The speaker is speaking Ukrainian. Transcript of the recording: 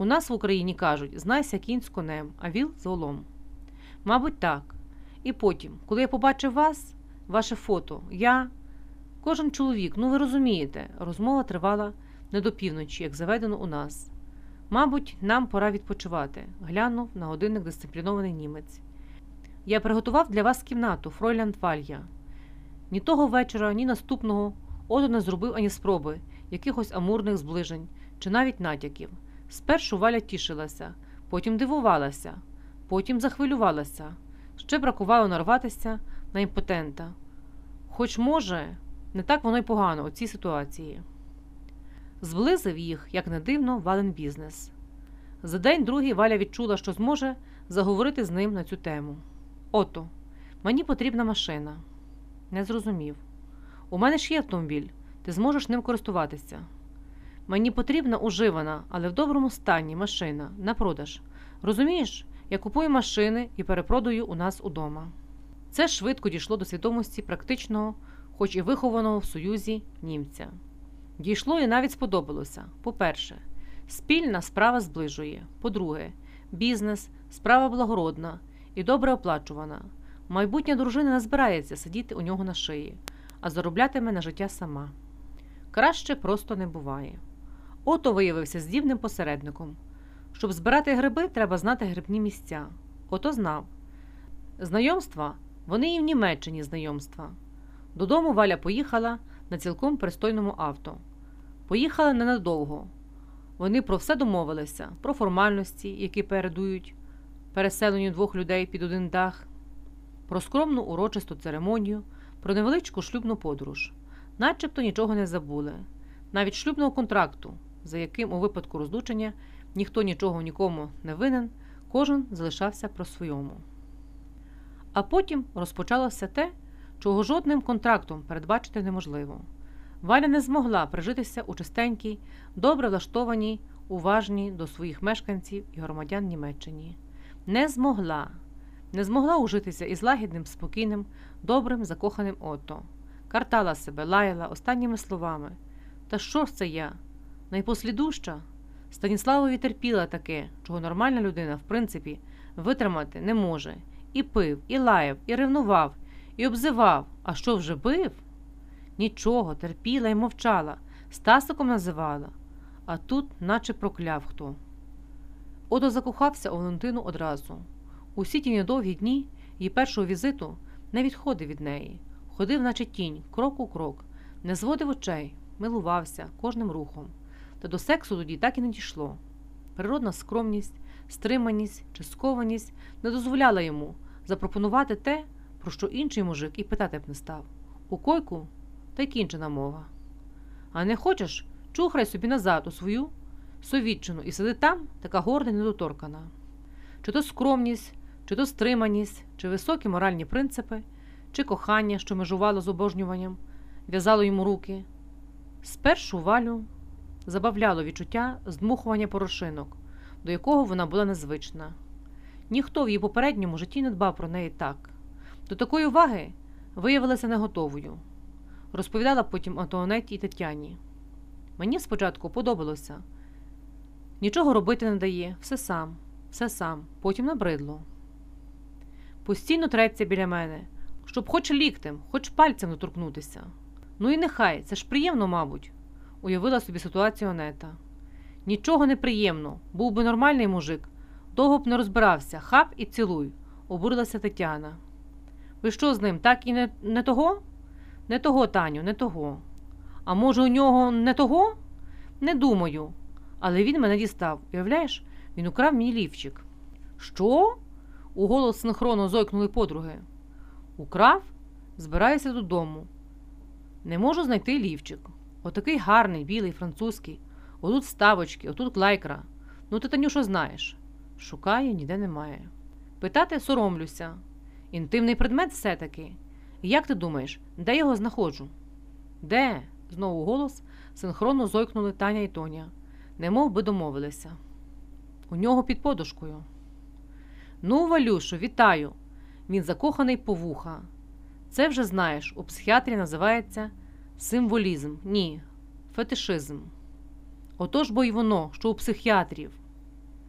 У нас в Україні кажуть, знайся кінь з конем, а віл з волом. Мабуть, так. І потім, коли я побачив вас, ваше фото, я. Кожен чоловік, ну ви розумієте, розмова тривала не до півночі, як заведено у нас. Мабуть, нам пора відпочивати, глянув на годинник дисциплінований німець. Я приготував для вас кімнату, Фройлянд Валья. Ні того вечора, ні наступного Одо не зробив ані спроби, якихось амурних зближень чи навіть натяків. Спершу Валя тішилася, потім дивувалася, потім захвилювалася. Ще бракувало нарватися на імпотента. Хоч, може, не так воно й погано у цій ситуації. Зблизив їх, як не дивно, вален бізнес. За день другий Валя відчула, що зможе заговорити з ним на цю тему. Ото, мені потрібна машина. Не зрозумів. У мене ж є автомобіль, ти зможеш ним користуватися. Мені потрібна уживана, але в доброму стані машина на продаж. Розумієш, я купую машини і перепродаю у нас удома. Це швидко дійшло до свідомості практичного, хоч і вихованого в Союзі німця. Дійшло і навіть сподобалося. По-перше, спільна справа зближує. По-друге, бізнес, справа благородна і добре оплачувана. Майбутня дружина не збирається сидіти у нього на шиї, а зароблятиме на життя сама. Краще просто не буває. Ото виявився здібним посередником. Щоб збирати гриби, треба знати грибні місця. Ото знав. Знайомства вони і в Німеччині знайомства. Додому Валя поїхала на цілком пристойному авто. Поїхали ненадовго. Вони про все домовилися, про формальності, які передують переселенню двох людей під один дах, про скромну урочисту церемонію, про невеличку шлюбну подорож, начебто нічого не забули, навіть шлюбного контракту, за яким у випадку розлучення ніхто нічого нікому не винен, кожен залишався про своєму. А потім розпочалося те, чого жодним контрактом передбачити неможливо. Валя не змогла прижитися у чистенькій, добре влаштованій, уважній до своїх мешканців і громадян Німеччині. Не змогла, не змогла ужитися із лагідним, спокійним, добрим, закоханим ото. Картала себе, лаяла останніми словами. Та що ж це я? Найпослідуща? Станіславові терпіла таке, чого нормальна людина, в принципі, витримати не може. І пив, і лаяв, і ревнував, і обзивав. А що вже бив? Нічого, терпіла і мовчала, Стасиком називала, а тут, наче прокляв хто. Одо закохався у Валентину одразу. Усі ті недовгі дні її першого візиту не відходив від неї, ходив, наче тінь, крок у крок, не зводив очей, милувався кожним рухом. Та до сексу тоді так і не дійшло. Природна скромність, стриманість чи скованість не дозволяла йому запропонувати те, про що інший мужик і питати б не став. У койку та й кінчена мова. А не хочеш, чухрай собі назад у свою совітчину і сиди там, така горда недоторкана. Чи то скромність, чи то стриманість, чи високі моральні принципи, чи кохання, що межувало з обожнюванням, в'язало йому руки. Спершу валю забавляло відчуття здмухування порошинок, до якого вона була незвична. Ніхто в її попередньому житті не дбав про неї так. До такої уваги виявилася не готовою. Розповідала потім Антуанеті і Тетяні. Мені спочатку подобалося. Нічого робити не дає, все сам, все сам, потім набридло. Постійно треться біля мене, щоб хоч ліктем, хоч пальцем доторкнутися. Ну і нехай, це ж приємно, мабуть, уявила собі ситуацію Онета. Нічого не приємно, був би нормальний мужик, довго б не розбирався, хап і цілуй, обурилася Тетяна. Ви що з ним, так і не, не того? Не того, Таню, не того. А може, у нього не того? Не думаю. Але він мене дістав. Уявляєш, він украв мій лівчик. Що? У голос синхронно зойкнули подруги. Украв? Збираюся додому. Не можу знайти лівчик. Отакий гарний, білий, французький. Отут ставочки, отут клайкра. Ну ти Танюшо, знаєш. Шукаю, ніде немає. Питати соромлюся. Інтимний предмет все-таки. Як ти думаєш, де його знаходжу? Де? знову голос синхронно зойкнули Таня і Тоня, немов би домовилися. У нього під подушкою. Ну, Валюшо, вітаю. Він закоханий по вуха. Це вже знаєш, у психіатрі називається символізм, ні, фетишизм. Отож бо й воно, що у психіатрів.